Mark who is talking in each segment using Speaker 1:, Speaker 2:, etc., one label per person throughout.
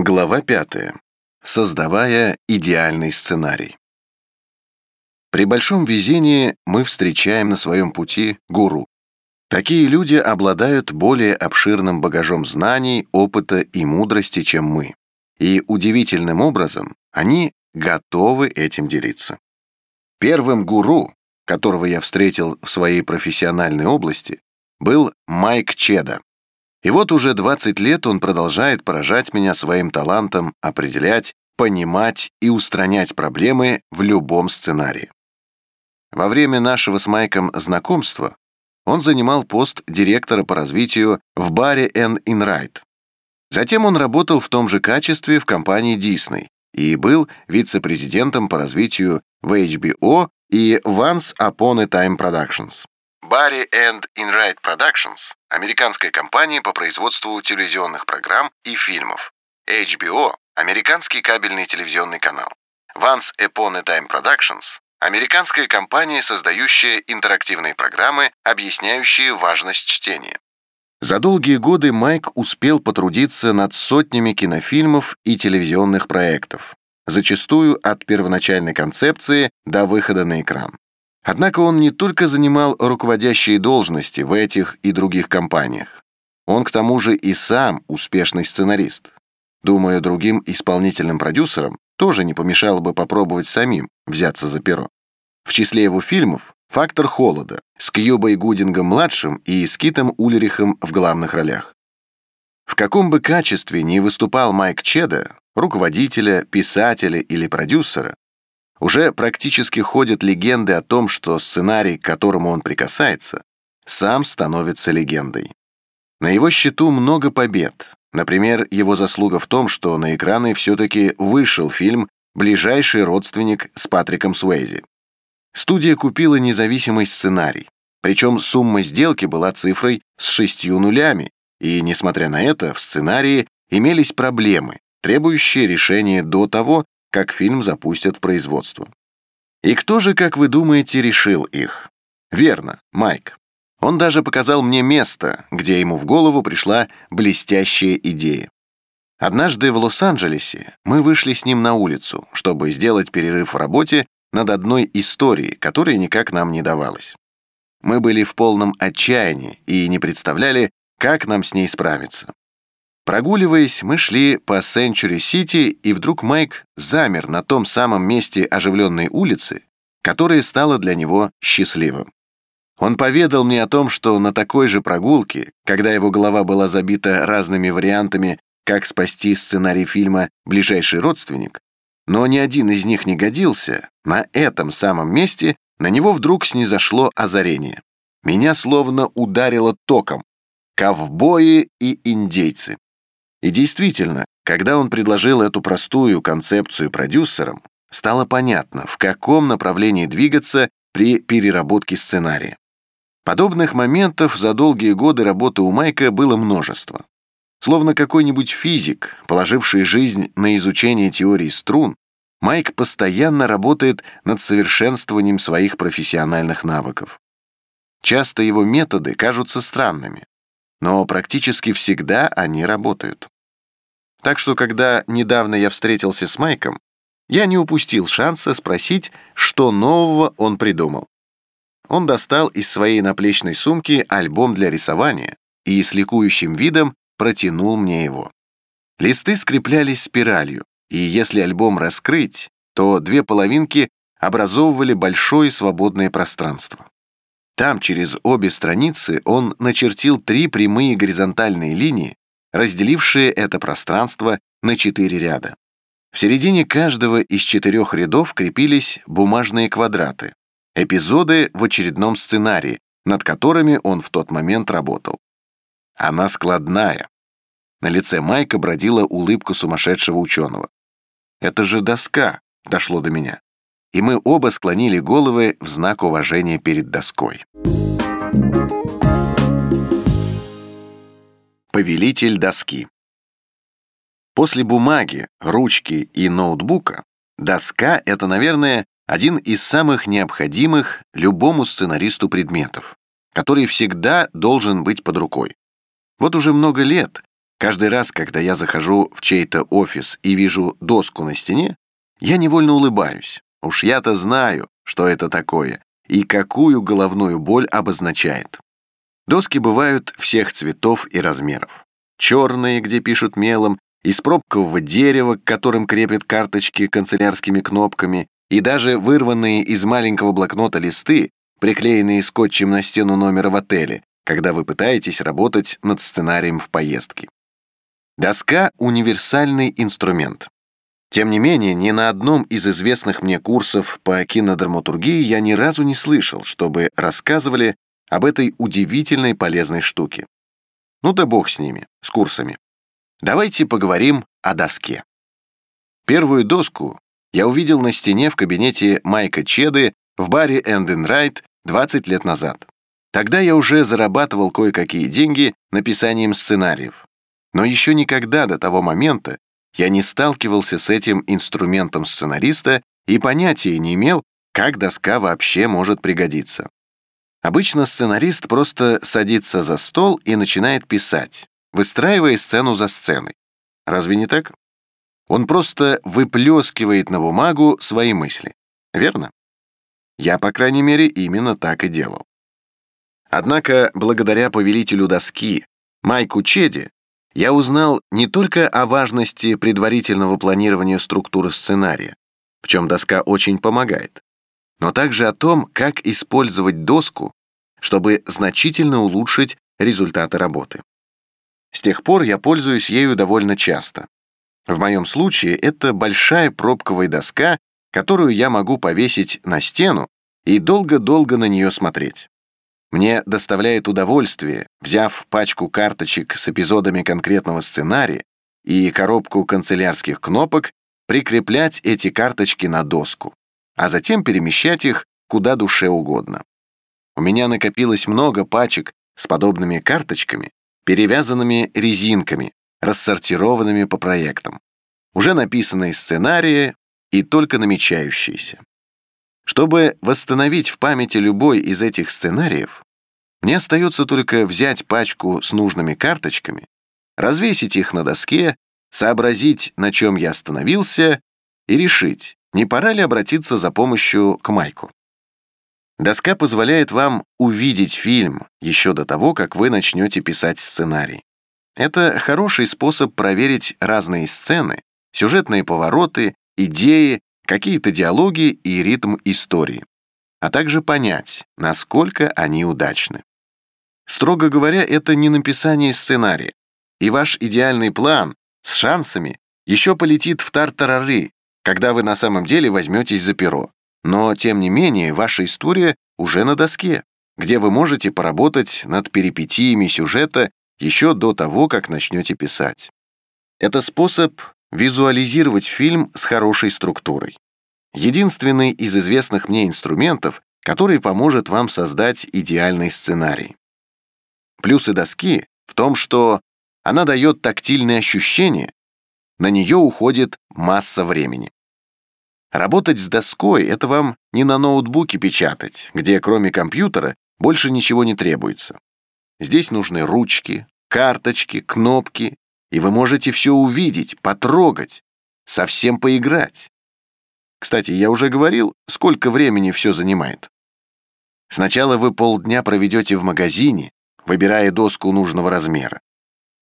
Speaker 1: Глава 5. Создавая идеальный сценарий. При большом везении мы встречаем на своем пути гуру. Такие люди обладают более обширным багажом знаний, опыта и мудрости, чем мы. И удивительным образом они готовы этим делиться. Первым гуру, которого я встретил в своей профессиональной области, был Майк Чеда. И вот уже 20 лет он продолжает поражать меня своим талантом определять, понимать и устранять проблемы в любом сценарии. Во время нашего с Майком знакомства он занимал пост директора по развитию в баре N Inright. Затем он работал в том же качестве в компании Disney и был вице-президентом по развитию в HBO и Once Upon a Time Productions. Barry and Inright Productions – американская компания по производству телевизионных программ и фильмов. HBO – американский кабельный телевизионный канал. Once Upon a Time Productions – американская компания, создающая интерактивные программы, объясняющие важность чтения. За долгие годы Майк успел потрудиться над сотнями кинофильмов и телевизионных проектов, зачастую от первоначальной концепции до выхода на экран. Однако он не только занимал руководящие должности в этих и других компаниях. Он к тому же и сам успешный сценарист. Думаю, другим исполнительным продюсерам тоже не помешало бы попробовать самим взяться за перо. В числе его фильмов «Фактор холода» с Кьюбой Гудингом-младшим и Скитом Ульрихом в главных ролях. В каком бы качестве ни выступал Майк Чеда, руководителя, писателя или продюсера, уже практически ходят легенды о том, что сценарий, к которому он прикасается, сам становится легендой. На его счету много побед. Например, его заслуга в том, что на экраны все-таки вышел фильм «Ближайший родственник» с Патриком Суэйзи. Студия купила независимый сценарий, причем сумма сделки была цифрой с шестью нулями, и, несмотря на это, в сценарии имелись проблемы, требующие решения до того, как фильм запустят в производство. И кто же, как вы думаете, решил их? Верно, Майк. Он даже показал мне место, где ему в голову пришла блестящая идея. Однажды в Лос-Анджелесе мы вышли с ним на улицу, чтобы сделать перерыв в работе над одной историей, которая никак нам не давалась. Мы были в полном отчаянии и не представляли, как нам с ней справиться. Прогуливаясь, мы шли по Сенчури-Сити, и вдруг Майк замер на том самом месте оживленной улицы, которое стало для него счастливым. Он поведал мне о том, что на такой же прогулке, когда его голова была забита разными вариантами, как спасти сценарий фильма «Ближайший родственник», но ни один из них не годился, на этом самом месте на него вдруг снизошло озарение. Меня словно ударило током. Ковбои и индейцы. И действительно, когда он предложил эту простую концепцию продюсерам, стало понятно, в каком направлении двигаться при переработке сценария. Подобных моментов за долгие годы работы у Майка было множество. Словно какой-нибудь физик, положивший жизнь на изучение теории струн, Майк постоянно работает над совершенствованием своих профессиональных навыков. Часто его методы кажутся странными, но практически всегда они работают. Так что, когда недавно я встретился с Майком, я не упустил шанса спросить, что нового он придумал. Он достал из своей наплечной сумки альбом для рисования и с ликующим видом протянул мне его. Листы скреплялись спиралью, и если альбом раскрыть, то две половинки образовывали большое свободное пространство. Там через обе страницы он начертил три прямые горизонтальные линии, разделившие это пространство на четыре ряда. В середине каждого из четырех рядов крепились бумажные квадраты, эпизоды в очередном сценарии, над которыми он в тот момент работал. Она складная. На лице Майка бродила улыбка сумасшедшего ученого. «Это же доска», — дошло до меня и мы оба склонили головы в знак уважения перед доской. Повелитель доски После бумаги, ручки и ноутбука доска — это, наверное, один из самых необходимых любому сценаристу предметов, который всегда должен быть под рукой. Вот уже много лет Каждый раз, когда я захожу в чей-то офис и вижу доску на стене, я невольно улыбаюсь. Уж я-то знаю, что это такое и какую головную боль обозначает. Доски бывают всех цветов и размеров. Черные, где пишут мелом, из пробкового дерева, к которым крепят карточки канцелярскими кнопками, и даже вырванные из маленького блокнота листы, приклеенные скотчем на стену номера в отеле, когда вы пытаетесь работать над сценарием в поездке. Доска — универсальный инструмент. Тем не менее, ни на одном из известных мне курсов по кинодраматургии я ни разу не слышал, чтобы рассказывали об этой удивительной полезной штуке. Ну да бог с ними, с курсами. Давайте поговорим о доске. Первую доску я увидел на стене в кабинете Майка Чеды в баре Энден Райт 20 лет назад. Тогда я уже зарабатывал кое-какие деньги написанием сценариев. Но еще никогда до того момента я не сталкивался с этим инструментом сценариста и понятия не имел, как доска вообще может пригодиться. Обычно сценарист просто садится за стол и начинает писать, выстраивая сцену за сценой. Разве не так? Он просто выплескивает на бумагу свои мысли. Верно? Я, по крайней мере, именно так и делал. Однако, благодаря повелителю доски, Майку Чеди, я узнал не только о важности предварительного планирования структуры сценария, в чем доска очень помогает, но также о том, как использовать доску, чтобы значительно улучшить результаты работы. С тех пор я пользуюсь ею довольно часто. В моем случае это большая пробковая доска, которую я могу повесить на стену и долго-долго на нее смотреть. Мне доставляет удовольствие, взяв пачку карточек с эпизодами конкретного сценария и коробку канцелярских кнопок, прикреплять эти карточки на доску, а затем перемещать их куда душе угодно. У меня накопилось много пачек с подобными карточками, перевязанными резинками, рассортированными по проектам. Уже написанные сценарии и только намечающиеся. Чтобы восстановить в памяти любой из этих сценариев, мне остается только взять пачку с нужными карточками, развесить их на доске, сообразить, на чем я остановился, и решить, не пора ли обратиться за помощью к Майку. Доска позволяет вам увидеть фильм еще до того, как вы начнете писать сценарий. Это хороший способ проверить разные сцены, сюжетные повороты, идеи какие-то диалоги и ритм истории, а также понять, насколько они удачны. Строго говоря, это не написание сценария, и ваш идеальный план с шансами еще полетит в тартарары, когда вы на самом деле возьметесь за перо. Но, тем не менее, ваша история уже на доске, где вы можете поработать над перипетиями сюжета еще до того, как начнете писать. Это способ Визуализировать фильм с хорошей структурой. Единственный из известных мне инструментов, который поможет вам создать идеальный сценарий. Плюсы доски в том, что она дает тактильные ощущения, на нее уходит масса времени. Работать с доской — это вам не на ноутбуке печатать, где кроме компьютера больше ничего не требуется. Здесь нужны ручки, карточки, кнопки и вы можете все увидеть, потрогать, совсем поиграть. Кстати, я уже говорил, сколько времени все занимает. Сначала вы полдня проведете в магазине, выбирая доску нужного размера.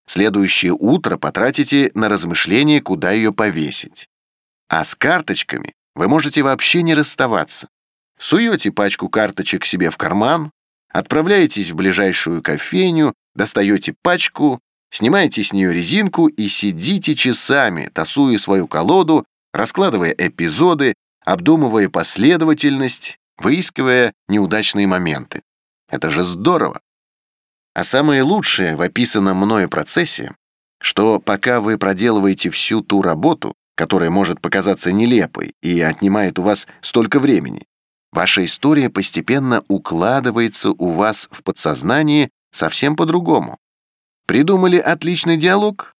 Speaker 1: Следующее утро потратите на размышление, куда ее повесить. А с карточками вы можете вообще не расставаться. Суете пачку карточек себе в карман, отправляетесь в ближайшую кофейню, достаете пачку Снимаете с нее резинку и сидите часами, тасуя свою колоду, раскладывая эпизоды, обдумывая последовательность, выискивая неудачные моменты. Это же здорово! А самое лучшее в описанном мною процессе, что пока вы проделываете всю ту работу, которая может показаться нелепой и отнимает у вас столько времени, ваша история постепенно укладывается у вас в подсознании совсем по-другому. Придумали отличный диалог?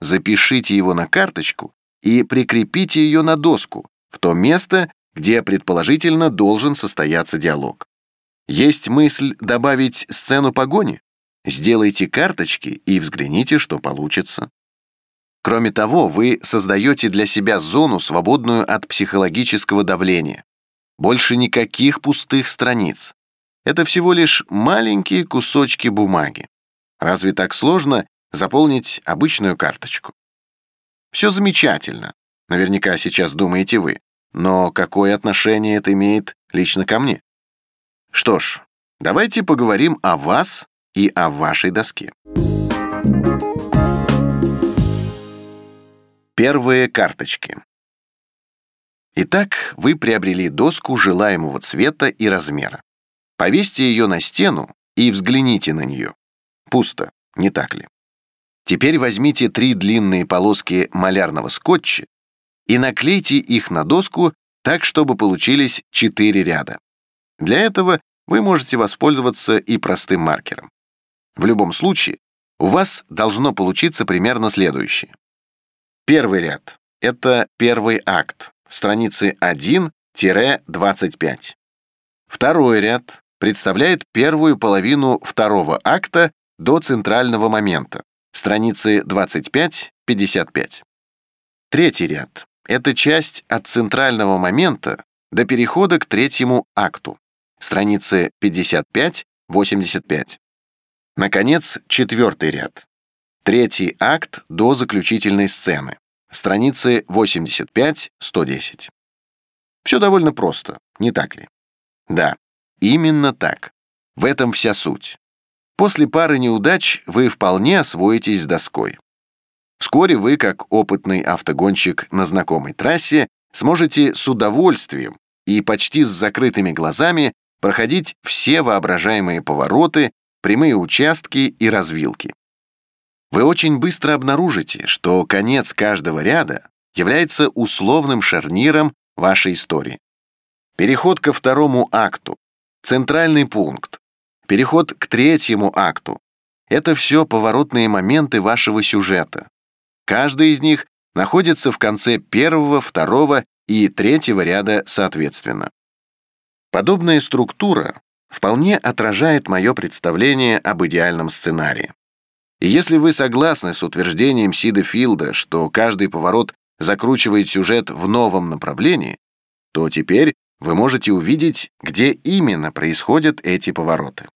Speaker 1: Запишите его на карточку и прикрепите ее на доску, в то место, где предположительно должен состояться диалог. Есть мысль добавить сцену погони? Сделайте карточки и взгляните, что получится. Кроме того, вы создаете для себя зону, свободную от психологического давления. Больше никаких пустых страниц. Это всего лишь маленькие кусочки бумаги. Разве так сложно заполнить обычную карточку? Все замечательно, наверняка сейчас думаете вы. Но какое отношение это имеет лично ко мне? Что ж, давайте поговорим о вас и о вашей доске. Первые карточки. Итак, вы приобрели доску желаемого цвета и размера. Повесьте ее на стену и взгляните на нее. Пусто, не так ли? Теперь возьмите три длинные полоски малярного скотча и наклейте их на доску так, чтобы получились четыре ряда. Для этого вы можете воспользоваться и простым маркером. В любом случае, у вас должно получиться примерно следующее. Первый ряд — это первый акт, страницы 1-25. Второй ряд представляет первую половину второго акта до центрального момента, страницы 25-55. Третий ряд — это часть от центрального момента до перехода к третьему акту, страницы 55-85. Наконец, четвертый ряд. Третий акт до заключительной сцены, страницы 85-110. Все довольно просто, не так ли? Да, именно так. В этом вся суть. После пары неудач вы вполне освоитесь с доской. Вскоре вы, как опытный автогонщик на знакомой трассе, сможете с удовольствием и почти с закрытыми глазами проходить все воображаемые повороты, прямые участки и развилки. Вы очень быстро обнаружите, что конец каждого ряда является условным шарниром вашей истории. Переход ко второму акту, центральный пункт, переход к третьему акту — это все поворотные моменты вашего сюжета. Каждый из них находится в конце первого, второго и третьего ряда соответственно. Подобная структура вполне отражает мое представление об идеальном сценарии. И если вы согласны с утверждением Сида Филда, что каждый поворот закручивает сюжет в новом направлении, то теперь вы можете увидеть, где именно происходят эти повороты.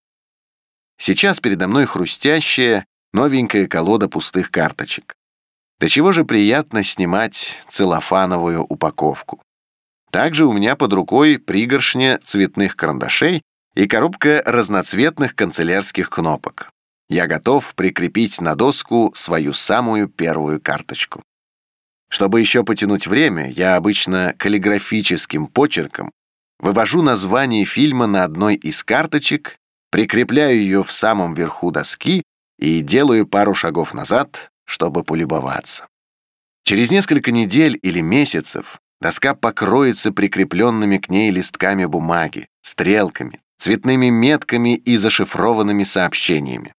Speaker 1: Сейчас передо мной хрустящая, новенькая колода пустых карточек. До чего же приятно снимать целлофановую упаковку. Также у меня под рукой пригоршня цветных карандашей и коробка разноцветных канцелярских кнопок. Я готов прикрепить на доску свою самую первую карточку. Чтобы еще потянуть время, я обычно каллиграфическим почерком вывожу название фильма на одной из карточек, прикрепляю ее в самом верху доски и делаю пару шагов назад, чтобы полюбоваться. Через несколько недель или месяцев доска покроется прикрепленными к ней листками бумаги, стрелками, цветными метками и зашифрованными сообщениями.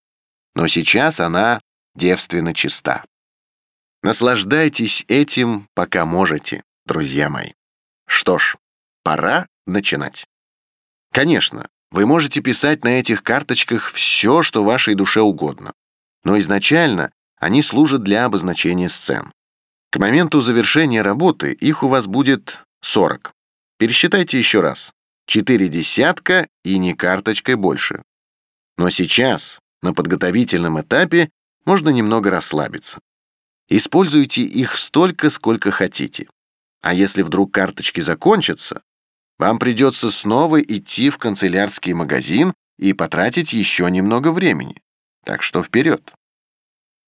Speaker 1: Но сейчас она девственно чиста. Наслаждайтесь этим, пока можете, друзья мои. Что ж, пора начинать. Конечно, вы можете писать на этих карточках все, что вашей душе угодно. Но изначально они служат для обозначения сцен. К моменту завершения работы их у вас будет 40. Пересчитайте еще раз. Четыре десятка и не карточкой больше. Но сейчас, на подготовительном этапе, можно немного расслабиться. Используйте их столько, сколько хотите. А если вдруг карточки закончатся, вам придется снова идти в канцелярский магазин и потратить еще немного времени. Так что вперед.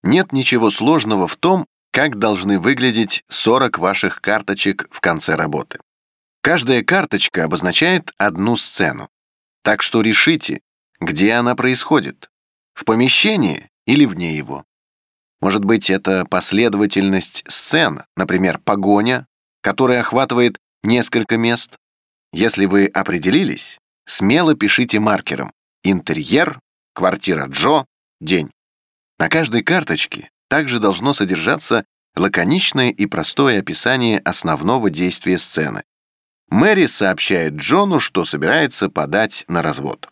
Speaker 1: Нет ничего сложного в том, как должны выглядеть 40 ваших карточек в конце работы. Каждая карточка обозначает одну сцену. Так что решите, где она происходит. В помещении или вне его. Может быть, это последовательность сцен, например, погоня, которая охватывает несколько мест. Если вы определились, смело пишите маркером «Интерьер», «Квартира Джо», «День». На каждой карточке также должно содержаться лаконичное и простое описание основного действия сцены, Мэри сообщает Джону, что собирается подать на развод.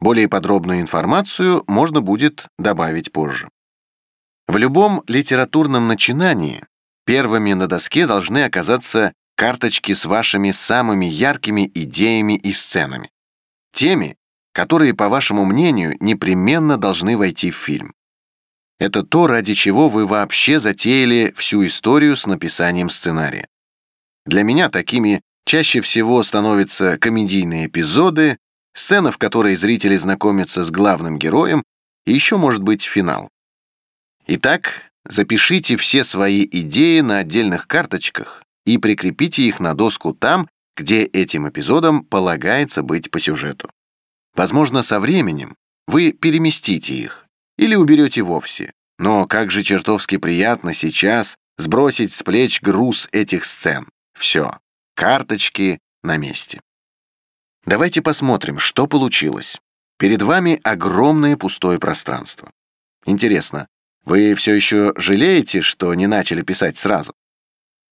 Speaker 1: Более подробную информацию можно будет добавить позже. В любом литературном начинании первыми на доске должны оказаться карточки с вашими самыми яркими идеями и сценами. Теми, которые, по вашему мнению, непременно должны войти в фильм. Это то, ради чего вы вообще затеяли всю историю с написанием сценария. Для меня такими чаще всего становятся комедийные эпизоды, сцена, в которой зрители знакомятся с главным героем, и еще может быть финал. Итак, запишите все свои идеи на отдельных карточках и прикрепите их на доску там, где этим эпизодам полагается быть по сюжету. Возможно, со временем вы переместите их или уберете вовсе, но как же чертовски приятно сейчас сбросить с плеч груз этих сцен. Все, карточки на месте. Давайте посмотрим, что получилось. Перед вами огромное пустое пространство. Интересно, вы все еще жалеете, что не начали писать сразу?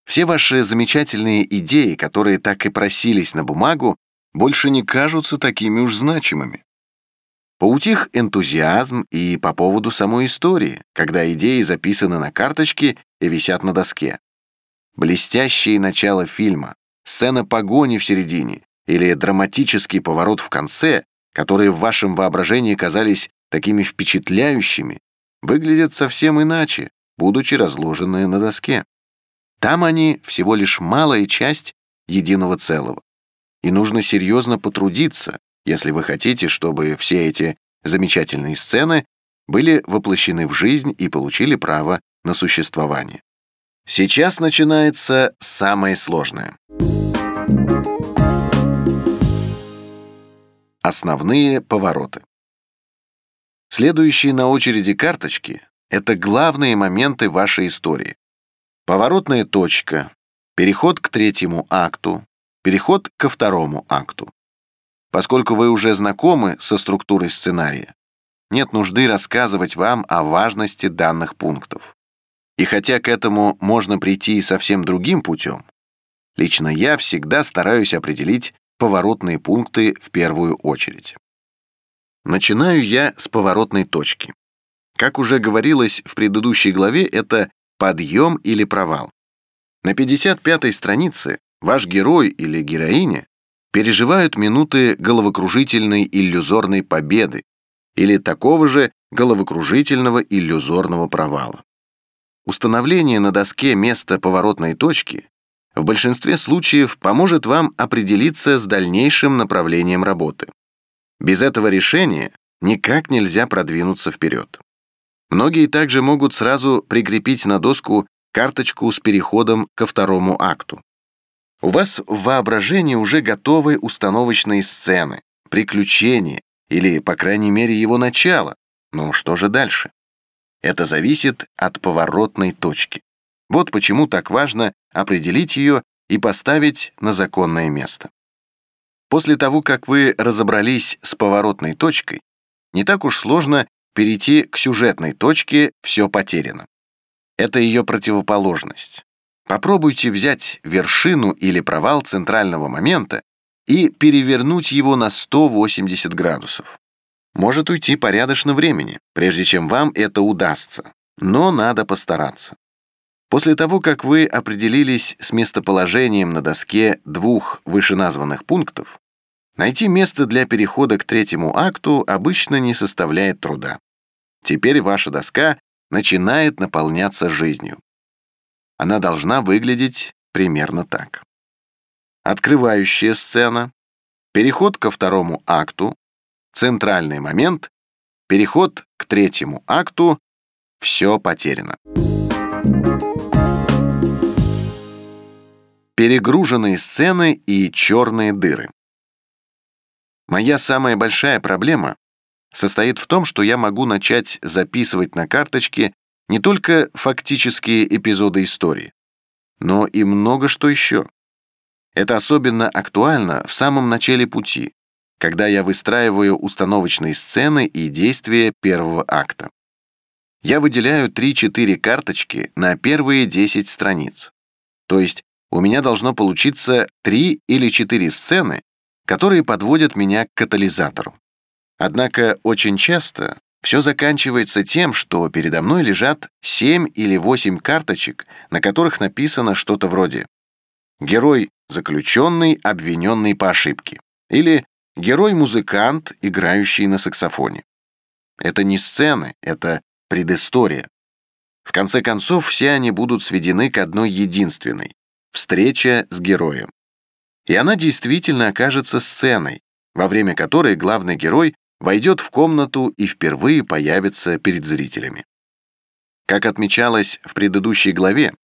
Speaker 1: Все ваши замечательные идеи, которые так и просились на бумагу, больше не кажутся такими уж значимыми. Поутих энтузиазм и по поводу самой истории, когда идеи записаны на карточке и висят на доске. Блестящее начало фильма, сцена погони в середине или драматический поворот в конце, которые в вашем воображении казались такими впечатляющими, выглядят совсем иначе, будучи разложенные на доске. Там они всего лишь малая часть единого целого. И нужно серьезно потрудиться, если вы хотите, чтобы все эти замечательные сцены были воплощены в жизнь и получили право на существование. Сейчас начинается самое сложное. Основные повороты. Следующие на очереди карточки — это главные моменты вашей истории. Поворотная точка, переход к третьему акту, переход ко второму акту. Поскольку вы уже знакомы со структурой сценария, нет нужды рассказывать вам о важности данных пунктов. И хотя к этому можно прийти совсем другим путем, лично я всегда стараюсь определить поворотные пункты в первую очередь. Начинаю я с поворотной точки. Как уже говорилось в предыдущей главе, это подъем или провал. На 55-й странице ваш герой или героиня переживают минуты головокружительной иллюзорной победы или такого же головокружительного иллюзорного провала. Установление на доске места поворотной точки в большинстве случаев поможет вам определиться с дальнейшим направлением работы. Без этого решения никак нельзя продвинуться вперед. Многие также могут сразу прикрепить на доску карточку с переходом ко второму акту. У вас в воображении уже готовы установочные сцены, приключения или, по крайней мере, его начало. Но что же дальше? Это зависит от поворотной точки. Вот почему так важно определить ее и поставить на законное место. После того, как вы разобрались с поворотной точкой, не так уж сложно перейти к сюжетной точке «все потеряно». Это ее противоположность. Попробуйте взять вершину или провал центрального момента и перевернуть его на 180 градусов. Может уйти порядочно времени, прежде чем вам это удастся, но надо постараться. После того, как вы определились с местоположением на доске двух вышеназванных пунктов, Найти место для перехода к третьему акту обычно не составляет труда. Теперь ваша доска начинает наполняться жизнью. Она должна выглядеть примерно так. Открывающая сцена, переход ко второму акту, центральный момент, переход к третьему акту, все потеряно. Перегруженные сцены и черные дыры. Моя самая большая проблема состоит в том, что я могу начать записывать на карточке не только фактические эпизоды истории, но и много что еще. Это особенно актуально в самом начале пути, когда я выстраиваю установочные сцены и действия первого акта. Я выделяю 3-4 карточки на первые 10 страниц. То есть у меня должно получиться 3 или 4 сцены, которые подводят меня к катализатору. Однако очень часто все заканчивается тем, что передо мной лежат семь или восемь карточек, на которых написано что-то вроде «Герой заключенный, обвиненный по ошибке» или «Герой-музыкант, играющий на саксофоне». Это не сцены, это предыстория. В конце концов, все они будут сведены к одной единственной — встреча с героем. И она действительно окажется сценой, во время которой главный герой войдет в комнату и впервые появится перед зрителями. Как отмечалось в предыдущей главе,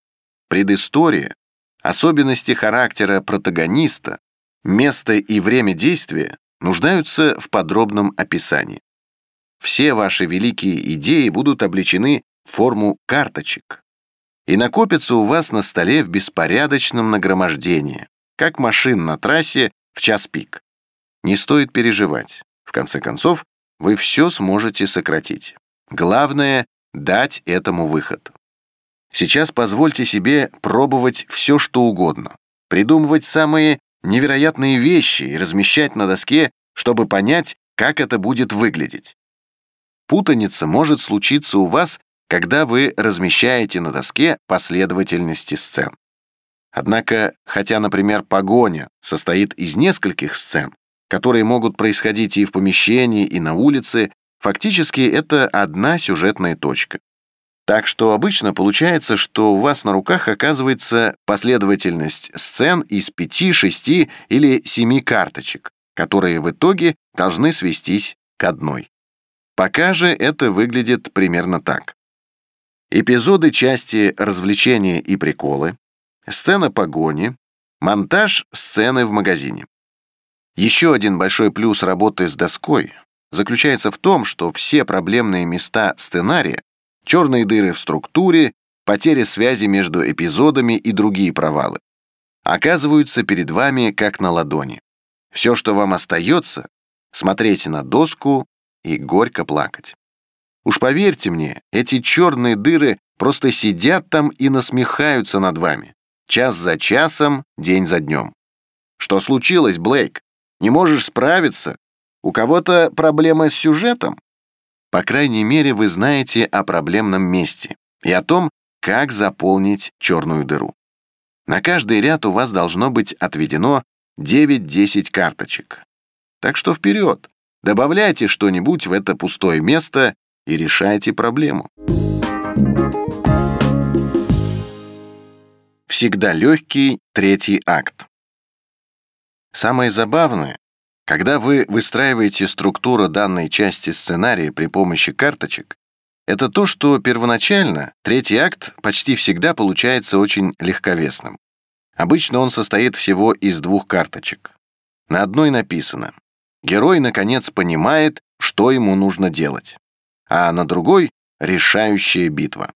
Speaker 1: предыстория, особенности характера протагониста, место и время действия нуждаются в подробном описании. Все ваши великие идеи будут облечены в форму карточек и накопятся у вас на столе в беспорядочном нагромождении, как машин на трассе в час пик. Не стоит переживать. В конце концов, вы все сможете сократить. Главное — дать этому выход. Сейчас позвольте себе пробовать все, что угодно, придумывать самые невероятные вещи и размещать на доске, чтобы понять, как это будет выглядеть. Путаница может случиться у вас, когда вы размещаете на доске последовательности сцен. Однако, хотя, например, погоня состоит из нескольких сцен, которые могут происходить и в помещении, и на улице, фактически это одна сюжетная точка. Так что обычно получается, что у вас на руках оказывается последовательность сцен из пяти, шести или семи карточек, которые в итоге должны свестись к одной. Пока же это выглядит примерно так. Эпизоды части развлечения и приколы, сцена погони, монтаж сцены в магазине. Еще один большой плюс работы с доской заключается в том, что все проблемные места сценария, черные дыры в структуре, потери связи между эпизодами и другие провалы, оказываются перед вами как на ладони. Все, что вам остается, смотреть на доску и горько плакать. Уж поверьте мне, эти черные дыры просто сидят там и насмехаются над вами. Час за часом, день за днем. Что случилось, Блейк? Не можешь справиться? У кого-то проблемы с сюжетом? По крайней мере, вы знаете о проблемном месте и о том, как заполнить черную дыру. На каждый ряд у вас должно быть отведено 9-10 карточек. Так что вперед! Добавляйте что-нибудь в это пустое место и решайте проблему. Всегда легкий третий акт. Самое забавное, когда вы выстраиваете структуру данной части сценария при помощи карточек, это то, что первоначально третий акт почти всегда получается очень легковесным. Обычно он состоит всего из двух карточек. На одной написано Герой, наконец, понимает, что ему нужно делать. А на другой — решающая битва.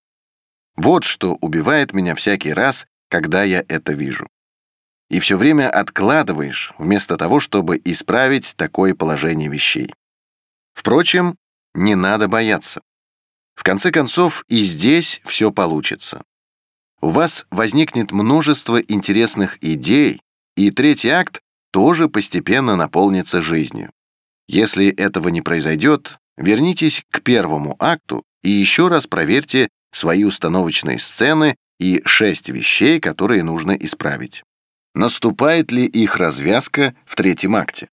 Speaker 1: Вот что убивает меня всякий раз, когда я это вижу. И все время откладываешь, вместо того, чтобы исправить такое положение вещей. Впрочем, не надо бояться. В конце концов, и здесь все получится. У вас возникнет множество интересных идей, и третий акт тоже постепенно наполнится жизнью. Если этого не произойдет, вернитесь к первому акту и еще раз проверьте свои установочные сцены и шесть вещей, которые нужно исправить. Наступает ли их развязка в третьем акте?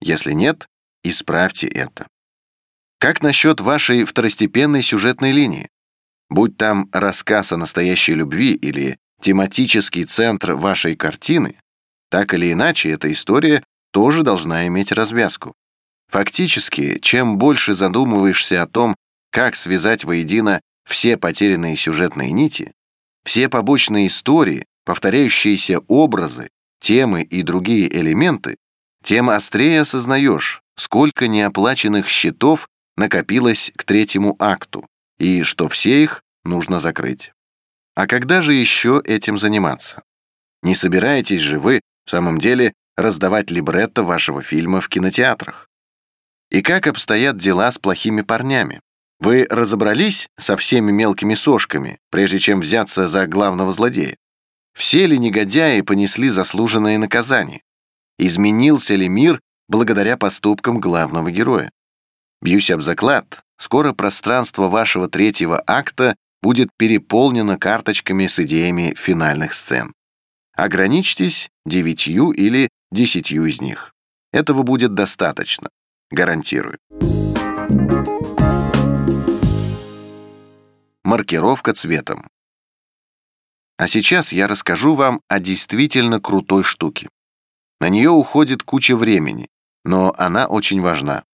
Speaker 1: Если нет, исправьте это. Как насчет вашей второстепенной сюжетной линии? Будь там рассказ о настоящей любви или тематический центр вашей картины, так или иначе, эта история тоже должна иметь развязку. Фактически, чем больше задумываешься о том, как связать воедино все потерянные сюжетные нити, все побочные истории, повторяющиеся образы, темы и другие элементы, тем острее осознаешь, сколько неоплаченных счетов накопилось к третьему акту, и что все их нужно закрыть. А когда же еще этим заниматься? Не собираетесь же вы в самом деле раздавать либретто вашего фильма в кинотеатрах? И как обстоят дела с плохими парнями? Вы разобрались со всеми мелкими сошками, прежде чем взяться за главного злодея? Все ли негодяи понесли заслуженное наказание? Изменился ли мир благодаря поступкам главного героя? Бьюсь об заклад, скоро пространство вашего третьего акта будет переполнено карточками с идеями финальных сцен. Ограничьтесь девятью или десятью из них. Этого будет достаточно, гарантирую. Маркировка цветом. А сейчас я расскажу вам о действительно крутой штуке. На нее уходит куча времени, но она очень важна.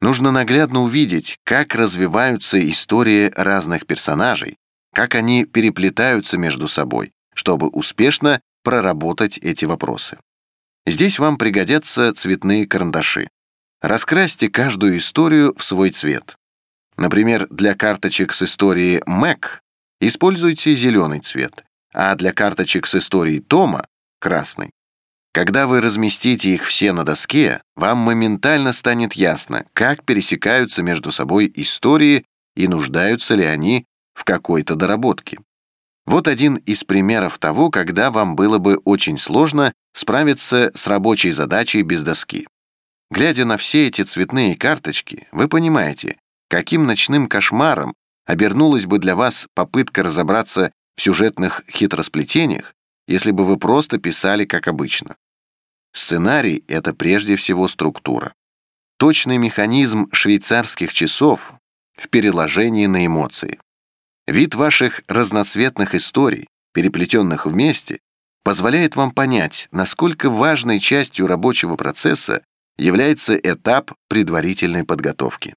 Speaker 1: Нужно наглядно увидеть, как развиваются истории разных персонажей, как они переплетаются между собой, чтобы успешно проработать эти вопросы. Здесь вам пригодятся цветные карандаши. Раскрасьте каждую историю в свой цвет. Например, для карточек с историей Мэг используйте зеленый цвет, а для карточек с историей Тома — красный. Когда вы разместите их все на доске, вам моментально станет ясно, как пересекаются между собой истории и нуждаются ли они в какой-то доработке. Вот один из примеров того, когда вам было бы очень сложно справиться с рабочей задачей без доски. Глядя на все эти цветные карточки, вы понимаете, каким ночным кошмаром обернулась бы для вас попытка разобраться в сюжетных хитросплетениях, если бы вы просто писали как обычно. Сценарий — это прежде всего структура. Точный механизм швейцарских часов в переложении на эмоции. Вид ваших разноцветных историй, переплетенных вместе, позволяет вам понять, насколько важной частью рабочего процесса является этап предварительной подготовки.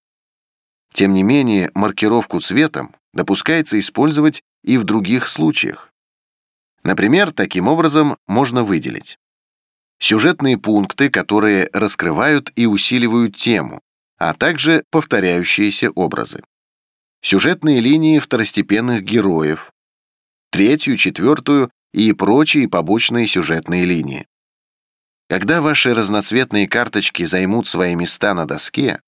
Speaker 1: Тем не менее, маркировку цветом допускается использовать и в других случаях. Например, таким образом можно выделить сюжетные пункты, которые раскрывают и усиливают тему, а также повторяющиеся образы сюжетные линии второстепенных героев, третью, четвертую и прочие побочные сюжетные линии. Когда ваши разноцветные карточки займут свои места на доске,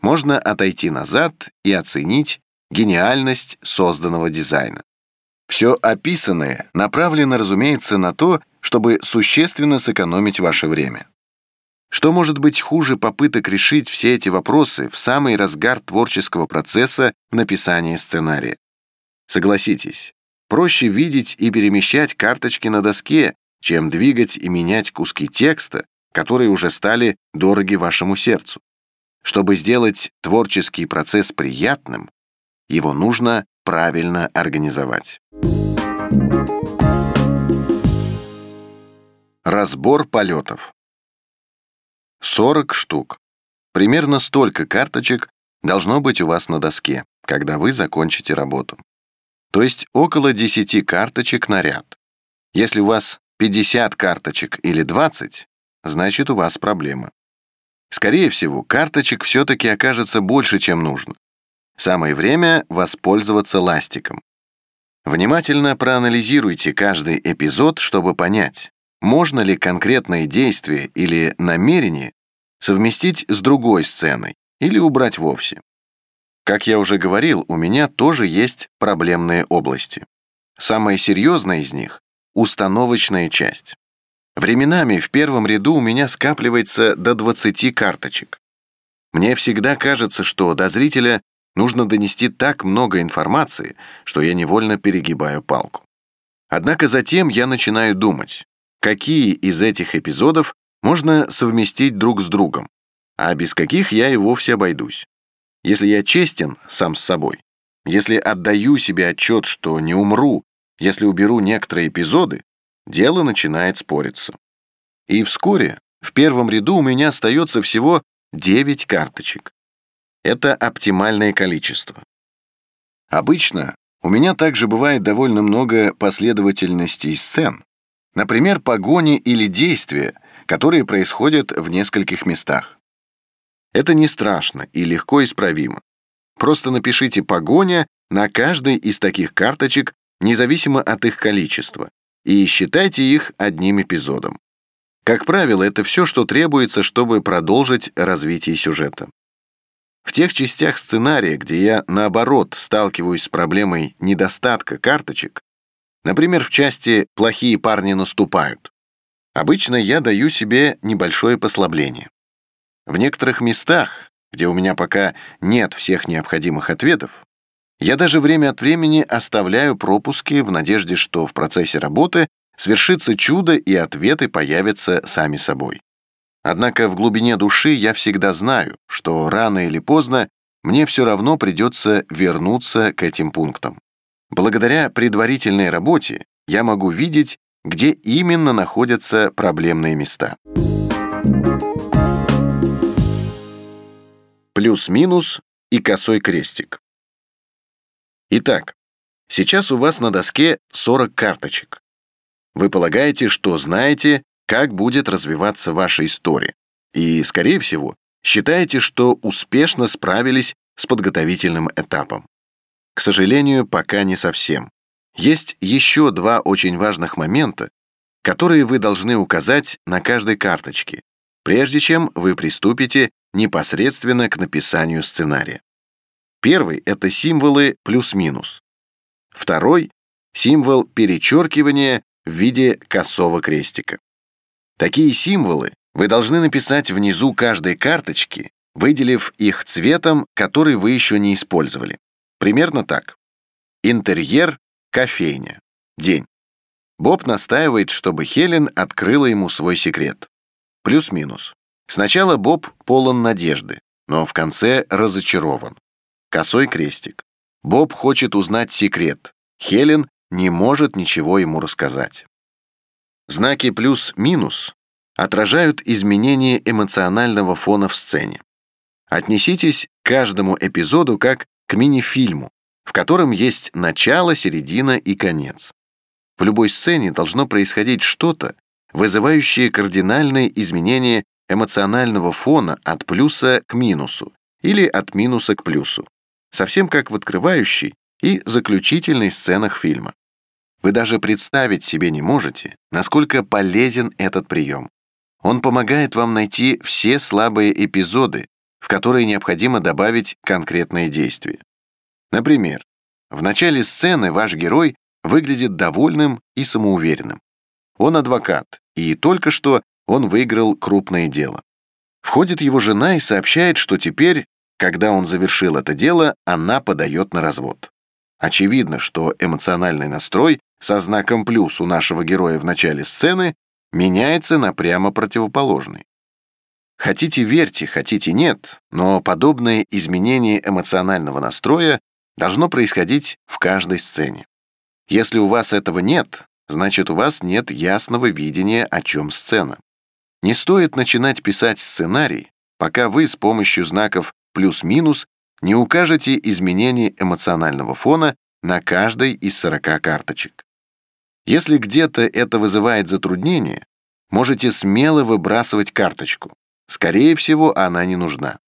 Speaker 1: можно отойти назад и оценить гениальность созданного дизайна. Все описанное направлено, разумеется, на то, чтобы существенно сэкономить ваше время. Что может быть хуже попыток решить все эти вопросы в самый разгар творческого процесса написания сценария? Согласитесь, проще видеть и перемещать карточки на доске, чем двигать и менять куски текста, которые уже стали дороги вашему сердцу. Чтобы сделать творческий процесс приятным, его нужно правильно организовать. Разбор полетов. 40 штук. Примерно столько карточек должно быть у вас на доске, когда вы закончите работу. То есть около 10 карточек на ряд. Если у вас 50 карточек или 20, значит у вас проблема. Скорее всего, карточек все-таки окажется больше, чем нужно. Самое время воспользоваться ластиком. Внимательно проанализируйте каждый эпизод, чтобы понять, можно ли конкретное действие или намерение совместить с другой сценой или убрать вовсе. Как я уже говорил, у меня тоже есть проблемные области. Самая серьезная из них — установочная часть. Временами в первом ряду у меня скапливается до 20 карточек. Мне всегда кажется, что до зрителя нужно донести так много информации, что я невольно перегибаю палку. Однако затем я начинаю думать, какие из этих эпизодов можно совместить друг с другом, а без каких я и вовсе обойдусь. Если я честен сам с собой, если отдаю себе отчет, что не умру, если уберу некоторые эпизоды, дело начинает спориться. И вскоре в первом ряду у меня остается всего 9 карточек. Это оптимальное количество. Обычно у меня также бывает довольно много последовательностей сцен, Например, погони или действия, которые происходят в нескольких местах. Это не страшно и легко исправимо. Просто напишите «погоня» на каждой из таких карточек, независимо от их количества, и считайте их одним эпизодом. Как правило, это все, что требуется, чтобы продолжить развитие сюжета. В тех частях сценария, где я, наоборот, сталкиваюсь с проблемой недостатка карточек, Например, в части «плохие парни наступают». Обычно я даю себе небольшое послабление. В некоторых местах где у меня пока нет всех необходимых ответов, я даже время от времени оставляю пропуски в надежде, что в процессе работы свершится чудо и ответы появятся сами собой. Однако в глубине души я всегда знаю, что рано или поздно мне все равно придется вернуться к этим пунктам. Благодаря предварительной работе я могу видеть, где именно находятся проблемные места. Плюс-минус и косой крестик. Итак, сейчас у вас на доске 40 карточек. Вы полагаете, что знаете, как будет развиваться ваша история. И, скорее всего, считаете, что успешно справились с подготовительным этапом. К сожалению, пока не совсем. Есть еще два очень важных момента, которые вы должны указать на каждой карточке, прежде чем вы приступите непосредственно к написанию сценария. Первый — это символы плюс-минус. Второй — символ перечеркивания в виде косого крестика. Такие символы вы должны написать внизу каждой карточки, выделив их цветом, который вы еще не использовали. Примерно так. Интерьер, кофейня. День. Боб настаивает, чтобы Хелен открыла ему свой секрет. Плюс-минус. Сначала Боб полон надежды, но в конце разочарован. Косой крестик. Боб хочет узнать секрет. Хелен не может ничего ему рассказать. Знаки плюс-минус отражают изменение эмоционального фона в сцене. Отнеситесь к каждому эпизоду как к мини-фильму, в котором есть начало, середина и конец. В любой сцене должно происходить что-то, вызывающее кардинальные изменения эмоционального фона от плюса к минусу или от минуса к плюсу совсем как в открывающей и заключительной сценах фильма. Вы даже представить себе не можете, насколько полезен этот прием. Он помогает вам найти все слабые эпизоды, в которые необходимо добавить конкретные действия. Например, в начале сцены ваш герой выглядит довольным и самоуверенным. Он адвокат, и только что он выиграл крупное дело. Входит его жена и сообщает, что теперь когда он завершил это дело, она подает на развод. Очевидно, что эмоциональный настрой со знаком плюс у нашего героя в начале сцены меняется на прямо противоположный. Хотите верьте, хотите нет, но подобное изменение эмоционального настроя должно происходить в каждой сцене. Если у вас этого нет, значит у вас нет ясного видения, о чем сцена. Не стоит начинать писать сценарий, пока вы с помощью знаков плюс-минус не укажете изменение эмоционального фона на каждой из 40 карточек. Если где-то это вызывает затруднение, можете смело выбрасывать карточку. Скорее всего, она не нужна.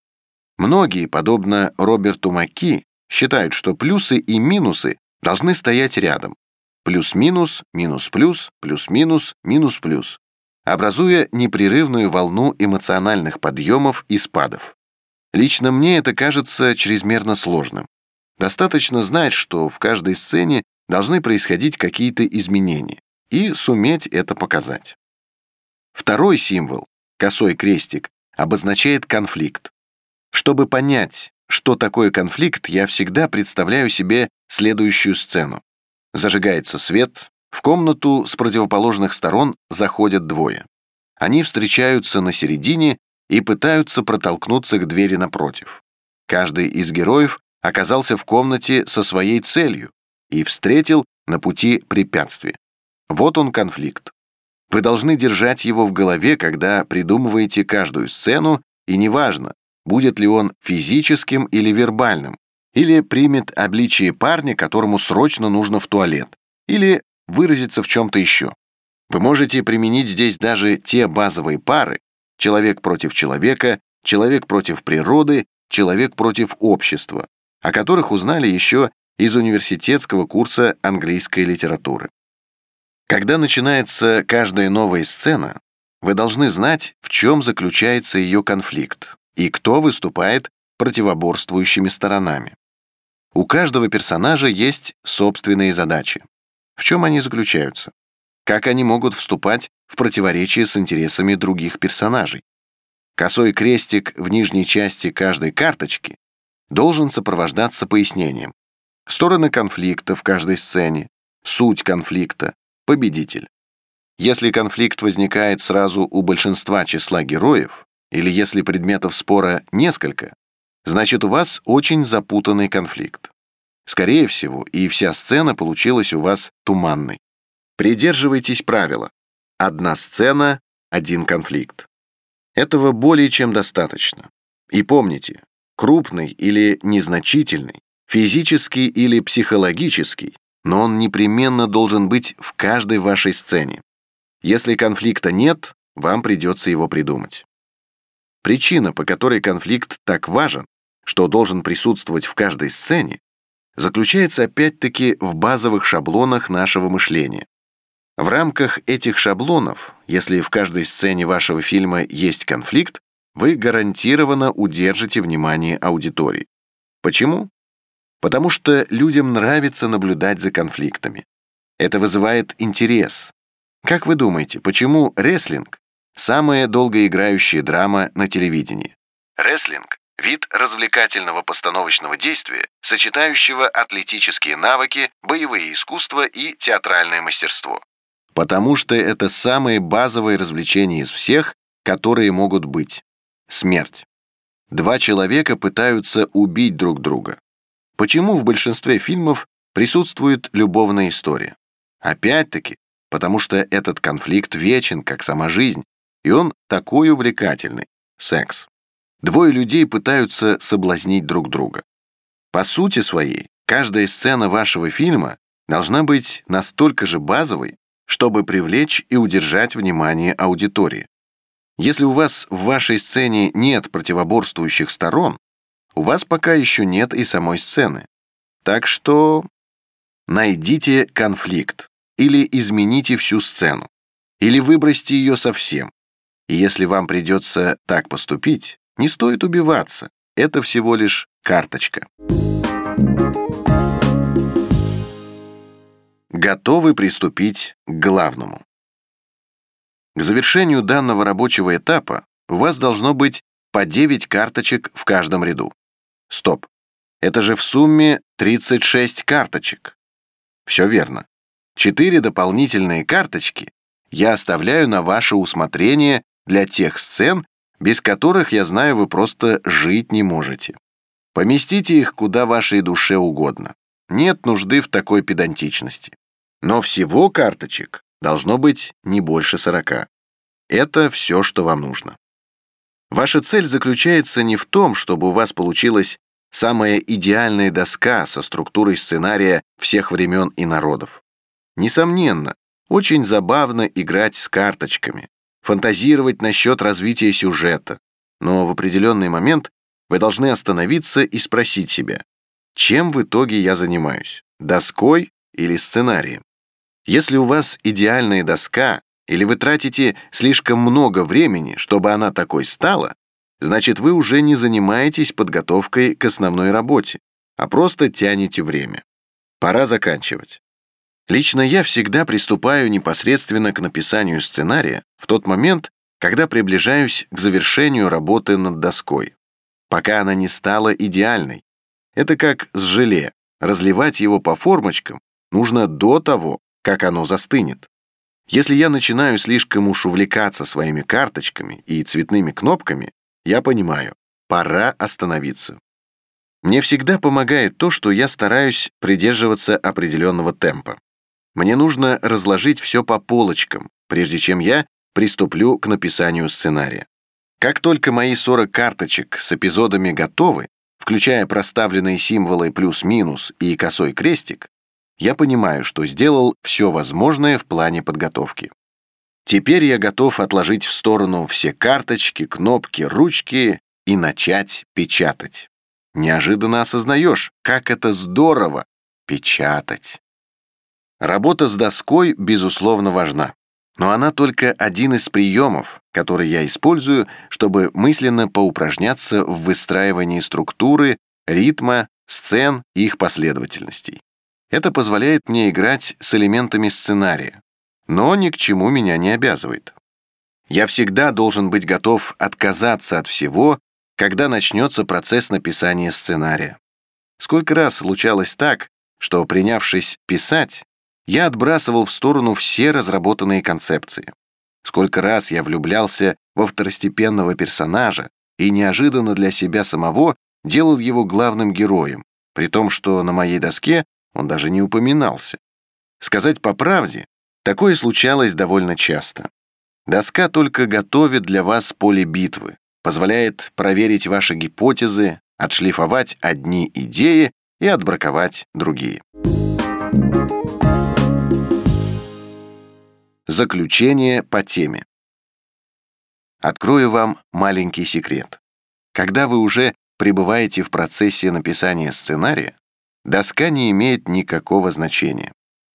Speaker 1: Многие, подобно Роберту Маки, считают, что плюсы и минусы должны стоять рядом. Плюс-минус, минус-плюс, плюс-минус, минус-плюс, образуя непрерывную волну эмоциональных подъемов и спадов. Лично мне это кажется чрезмерно сложным. Достаточно знать, что в каждой сцене должны происходить какие-то изменения, и суметь это показать. Второй символ, косой крестик, обозначает конфликт. Чтобы понять, что такое конфликт, я всегда представляю себе следующую сцену. Зажигается свет, в комнату с противоположных сторон заходят двое. Они встречаются на середине и пытаются протолкнуться к двери напротив. Каждый из героев оказался в комнате со своей целью и встретил на пути препятствие. Вот он конфликт. Вы должны держать его в голове, когда придумываете каждую сцену, и неважно, будет ли он физическим или вербальным, или примет обличие парня, которому срочно нужно в туалет, или выразиться в чем-то еще. Вы можете применить здесь даже те базовые пары, человек против человека, человек против природы, человек против общества, о которых узнали еще из университетского курса английской литературы. Когда начинается каждая новая сцена, вы должны знать, в чем заключается ее конфликт и кто выступает противоборствующими сторонами. У каждого персонажа есть собственные задачи. В чем они заключаются? Как они могут вступать в противоречие с интересами других персонажей. Косой крестик в нижней части каждой карточки должен сопровождаться пояснением. Стороны конфликта в каждой сцене, суть конфликта, победитель. Если конфликт возникает сразу у большинства числа героев, или если предметов спора несколько, значит у вас очень запутанный конфликт. Скорее всего, и вся сцена получилась у вас туманной. Придерживайтесь правила. Одна сцена, один конфликт. Этого более чем достаточно. И помните, крупный или незначительный, физический или психологический, но он непременно должен быть в каждой вашей сцене. Если конфликта нет, вам придется его придумать. Причина, по которой конфликт так важен, что должен присутствовать в каждой сцене, заключается опять-таки в базовых шаблонах нашего мышления. В рамках этих шаблонов, если в каждой сцене вашего фильма есть конфликт, вы гарантированно удержите внимание аудитории. Почему? Потому что людям нравится наблюдать за конфликтами. Это вызывает интерес. Как вы думаете, почему рестлинг – самая долгоиграющая драма на телевидении? Рестлинг – вид развлекательного постановочного действия, сочетающего атлетические навыки, боевые искусства и театральное мастерство. Потому что это самые базовые развлечения из всех, которые могут быть. Смерть. Два человека пытаются убить друг друга. Почему в большинстве фильмов присутствует любовная история? Опять-таки, потому что этот конфликт вечен, как сама жизнь, и он такой увлекательный — секс. Двое людей пытаются соблазнить друг друга. По сути своей, каждая сцена вашего фильма должна быть настолько же базовой, чтобы привлечь и удержать внимание аудитории. Если у вас в вашей сцене нет противоборствующих сторон, у вас пока еще нет и самой сцены. Так что найдите конфликт или измените всю сцену, или выбросьте ее совсем. И если вам придется так поступить, не стоит убиваться, это всего лишь карточка. Готовы приступить к главному. К завершению данного рабочего этапа у вас должно быть по 9 карточек в каждом ряду. Стоп. Это же в сумме 36 карточек. Все верно. Четыре дополнительные карточки я оставляю на ваше усмотрение для тех сцен, без которых, я знаю, вы просто жить не можете. Поместите их куда вашей душе угодно. Нет нужды в такой педантичности. Но всего карточек должно быть не больше 40. Это все, что вам нужно. Ваша цель заключается не в том, чтобы у вас получилась самая идеальная доска со структурой сценария всех времен и народов. Несомненно, очень забавно играть с карточками, фантазировать насчет развития сюжета, но в определенный момент вы должны остановиться и спросить себя, чем в итоге я занимаюсь, доской или сценарием? Если у вас идеальная доска, или вы тратите слишком много времени, чтобы она такой стала, значит вы уже не занимаетесь подготовкой к основной работе, а просто тянете время. Пора заканчивать. Лично я всегда приступаю непосредственно к написанию сценария в тот момент, когда приближаюсь к завершению работы над доской, пока она не стала идеальной. Это как с желе. Разливать его по формочкам нужно до того, как оно застынет. Если я начинаю слишком уж увлекаться своими карточками и цветными кнопками, я понимаю, пора остановиться. Мне всегда помогает то, что я стараюсь придерживаться определенного темпа. Мне нужно разложить все по полочкам, прежде чем я приступлю к написанию сценария. Как только мои 40 карточек с эпизодами готовы, включая проставленные символы плюс-минус и косой крестик, я понимаю, что сделал все возможное в плане подготовки. Теперь я готов отложить в сторону все карточки, кнопки, ручки и начать печатать. Неожиданно осознаешь, как это здорово — печатать. Работа с доской, безусловно, важна. Но она только один из приемов, который я использую, чтобы мысленно поупражняться в выстраивании структуры, ритма, сцен и их последовательностей. Это позволяет мне играть с элементами сценария, но ни к чему меня не обязывает. Я всегда должен быть готов отказаться от всего, когда начнется процесс написания сценария. Сколько раз случалось так, что, принявшись писать, я отбрасывал в сторону все разработанные концепции. Сколько раз я влюблялся во второстепенного персонажа и неожиданно для себя самого делал его главным героем, при том, что на моей доске он даже не упоминался. Сказать по правде, такое случалось довольно часто. Доска только готовит для вас поле битвы, позволяет проверить ваши гипотезы, отшлифовать одни идеи и отбраковать другие. Заключение по теме. Открою вам маленький секрет. Когда вы уже пребываете в процессе написания сценария, доска не имеет никакого значения.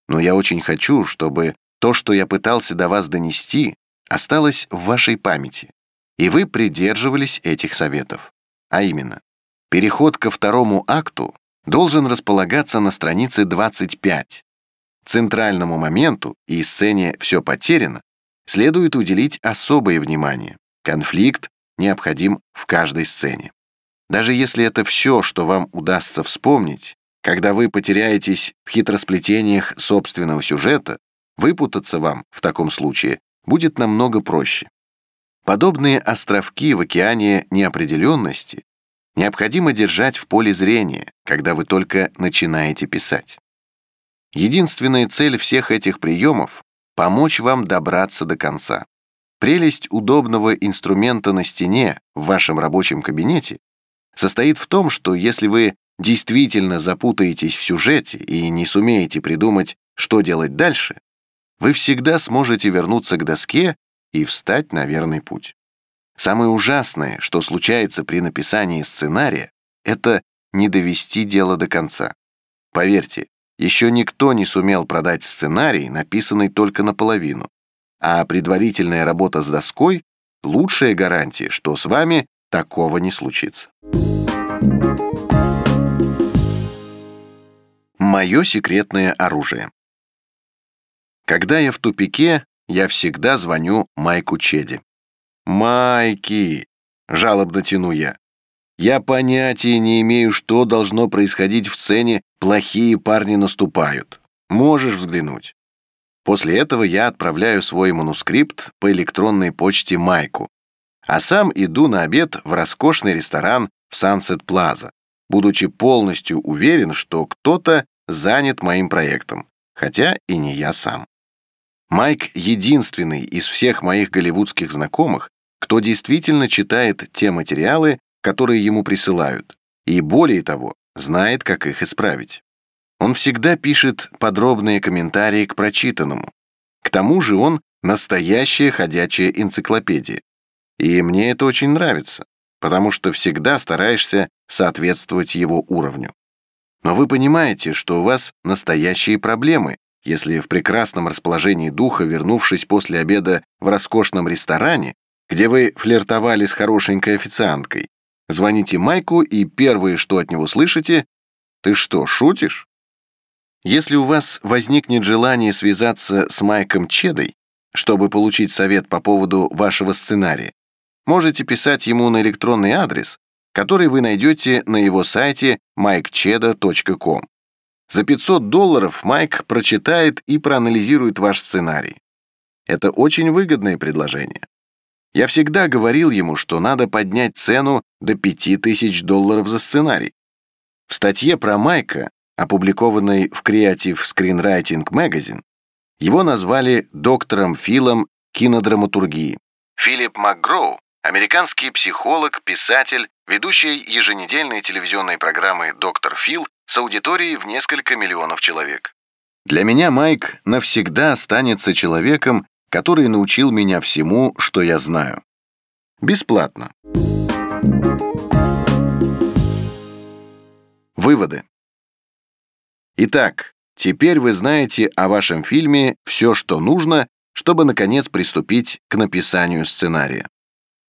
Speaker 1: Но я очень хочу, чтобы то, что я пытался до вас донести, осталось в вашей памяти, и вы придерживались этих советов. А именно, переход ко второму акту должен располагаться на странице 25. Центральному моменту и сцене «Все потеряно» следует уделить особое внимание. Конфликт необходим в каждой сцене. Даже если это все, что вам удастся вспомнить, когда вы потеряетесь в хитросплетениях собственного сюжета, выпутаться вам в таком случае будет намного проще. Подобные островки в океане неопределенности необходимо держать в поле зрения, когда вы только начинаете писать. Единственная цель всех этих приемов — помочь вам добраться до конца. Прелесть удобного инструмента на стене в вашем рабочем кабинете состоит в том, что если вы действительно запутаетесь в сюжете и не сумеете придумать, что делать дальше, вы всегда сможете вернуться к доске и встать на верный путь. Самое ужасное, что случается при написании сценария, это не довести дело до конца. Поверьте, еще никто не сумел продать сценарий, написанный только наполовину. А предварительная работа с доской — лучшая гарантия, что с вами такого не случится. Мое секретное оружие. Когда я в тупике, я всегда звоню Майку Чеди. «Майки!» — жалобно тяну я. «Я понятия не имею, что должно происходить в сцене «Плохие парни наступают». Можешь взглянуть». После этого я отправляю свой манускрипт по электронной почте Майку, а сам иду на обед в роскошный ресторан в Sunset Plaza, будучи полностью уверен, что кто-то занят моим проектом, хотя и не я сам. Майк — единственный из всех моих голливудских знакомых, кто действительно читает те материалы, которые ему присылают, и более того, знает, как их исправить. Он всегда пишет подробные комментарии к прочитанному. К тому же он настоящая ходячая энциклопедия. И мне это очень нравится, потому что всегда стараешься соответствовать его уровню. Но вы понимаете, что у вас настоящие проблемы, если в прекрасном расположении духа, вернувшись после обеда в роскошном ресторане, где вы флиртовали с хорошенькой официанткой, звоните Майку и первое, что от него слышите, «Ты что, шутишь?» Если у вас возникнет желание связаться с Майком Чедой, чтобы получить совет по поводу вашего сценария, можете писать ему на электронный адрес, который вы найдете на его сайте mikecheda.com. За 500 долларов Майк прочитает и проанализирует ваш сценарий. Это очень выгодное предложение. Я всегда говорил ему, что надо поднять цену до 5000 долларов за сценарий. В статье про Майка, опубликованной в Creative Screenwriting Magazine, его назвали доктором Филом кинодраматургии. Филипп МакГроу – американский психолог, писатель, ведущий еженедельной телевизионной программы «Доктор Фил» с аудиторией в несколько миллионов человек. Для меня Майк навсегда останется человеком, который научил меня всему, что я знаю. Бесплатно. Выводы. Итак, теперь вы знаете о вашем фильме все, что нужно, чтобы наконец приступить к написанию сценария.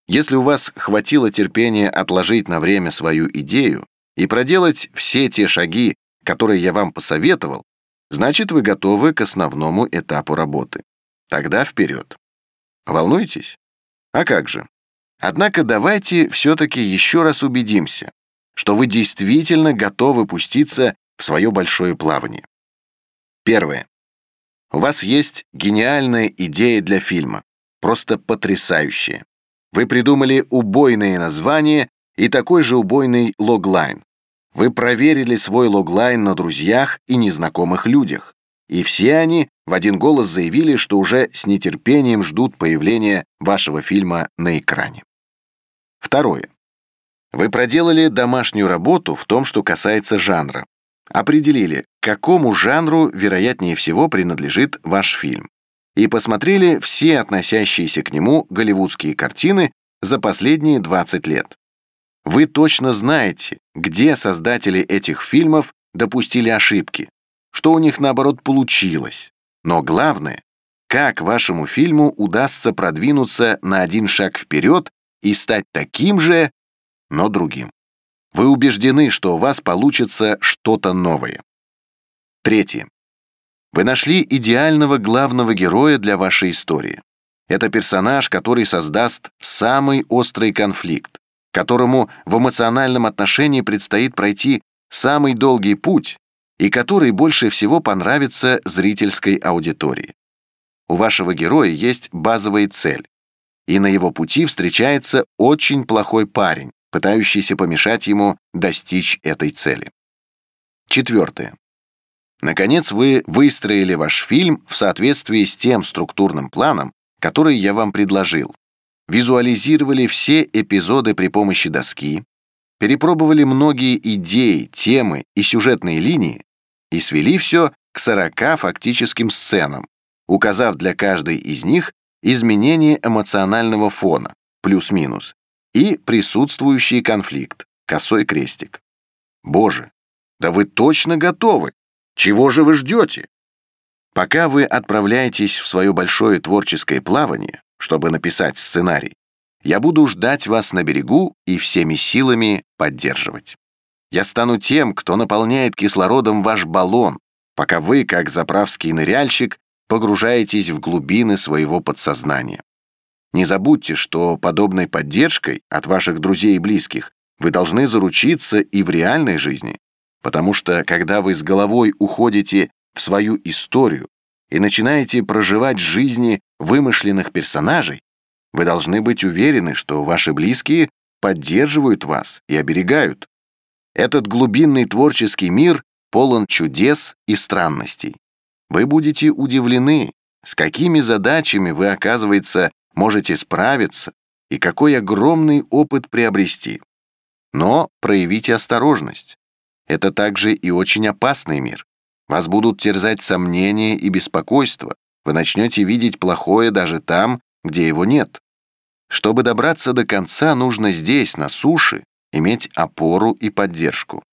Speaker 1: Если у вас хватило терпения отложить на время свою идею и проделать все те шаги, которые я вам посоветовал, значит вы готовы к основному этапу работы. Тогда вперед. Волнуетесь? А как же? Однако давайте все-таки еще раз убедимся, что вы действительно готовы пуститься в свое большое плавание. Первое. У вас есть гениальная идея для фильма, просто потрясающая. Вы придумали убойное название и такой же убойный логлайн. Вы проверили свой логлайн на друзьях и незнакомых людях. И все они в один голос заявили, что уже с нетерпением ждут появления вашего фильма на экране. Второе. Вы проделали домашнюю работу в том, что касается жанра. Определили, к какому жанру, вероятнее всего, принадлежит ваш фильм. И посмотрели все относящиеся к нему голливудские картины за последние 20 лет. Вы точно знаете, где создатели этих фильмов допустили ошибки, что у них наоборот получилось. Но главное, как вашему фильму удастся продвинуться на один шаг вперед и стать таким же, но другим. Вы убеждены, что у вас получится что-то новое. Третье. Вы нашли идеального главного героя для вашей истории. Это персонаж, который создаст самый острый конфликт, которому в эмоциональном отношении предстоит пройти самый долгий путь и который больше всего понравится зрительской аудитории. У вашего героя есть базовая цель, и на его пути встречается очень плохой парень, пытающийся помешать ему достичь этой цели. Четвертое. Наконец, вы выстроили ваш фильм в соответствии с тем структурным планом, который я вам предложил. Визуализировали все эпизоды при помощи доски, перепробовали многие идеи, темы и сюжетные линии и свели все к 40 фактическим сценам, указав для каждой из них изменение эмоционального фона, плюс-минус, и присутствующий конфликт, косой крестик. Боже, да вы точно готовы! Чего же вы ждете? Пока вы отправляетесь в свое большое творческое плавание, чтобы написать сценарий, я буду ждать вас на берегу и всеми силами поддерживать. Я стану тем, кто наполняет кислородом ваш баллон, пока вы, как заправский ныряльщик, погружаетесь в глубины своего подсознания. Не забудьте, что подобной поддержкой от ваших друзей и близких вы должны заручиться и в реальной жизни, потому что когда вы с головой уходите в свою историю и начинаете проживать жизни вымышленных персонажей, вы должны быть уверены, что ваши близкие поддерживают вас и оберегают. Этот глубинный творческий мир полон чудес и странностей. Вы будете удивлены, с какими задачами вы, оказывается, можете справиться и какой огромный опыт приобрести. Но проявите осторожность. Это также и очень опасный мир. Вас будут терзать сомнения и беспокойство. Вы начнете видеть плохое даже там, где его нет. Чтобы добраться до конца, нужно здесь, на суше, иметь опору и поддержку.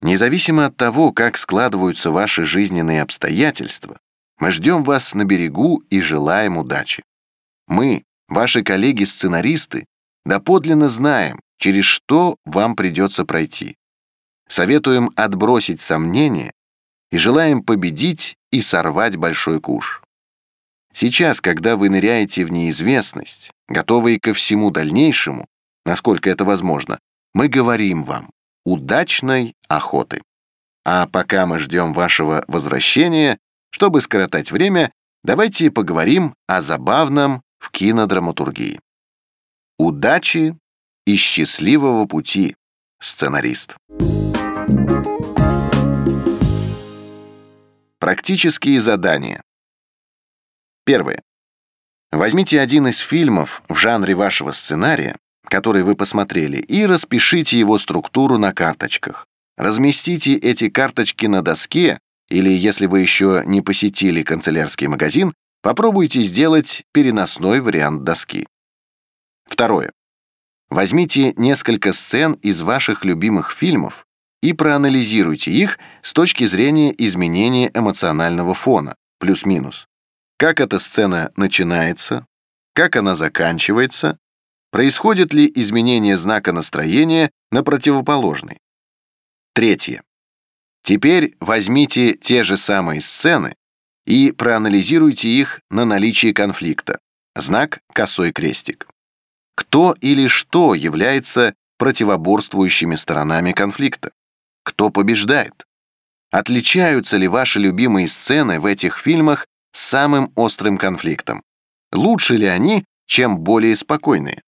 Speaker 1: Независимо от того, как складываются ваши жизненные обстоятельства, мы ждем вас на берегу и желаем удачи. Мы, ваши коллеги-сценаристы, доподлинно знаем, через что вам придется пройти. Советуем отбросить сомнения и желаем победить и сорвать большой куш. Сейчас, когда вы ныряете в неизвестность, готовые ко всему дальнейшему, насколько это возможно, мы говорим вам удачной охоты. А пока мы ждем вашего возвращения, чтобы скоротать время, давайте поговорим о забавном в кинодраматургии. Удачи и счастливого пути, сценарист. Практические задания. Первое. Возьмите один из фильмов в жанре вашего сценария, который вы посмотрели, и распишите его структуру на карточках. Разместите эти карточки на доске, или, если вы еще не посетили канцелярский магазин, попробуйте сделать переносной вариант доски. Второе. Возьмите несколько сцен из ваших любимых фильмов и проанализируйте их с точки зрения изменения эмоционального фона, плюс-минус. Как эта сцена начинается, как она заканчивается, происходит ли изменение знака настроения на противоположный. Третье. Теперь возьмите те же самые сцены и проанализируйте их на наличие конфликта. Знак косой крестик. Кто или что является противоборствующими сторонами конфликта? Кто побеждает? Отличаются ли ваши любимые сцены в этих фильмах самым острым конфликтом? Лучше ли они, чем более спокойные?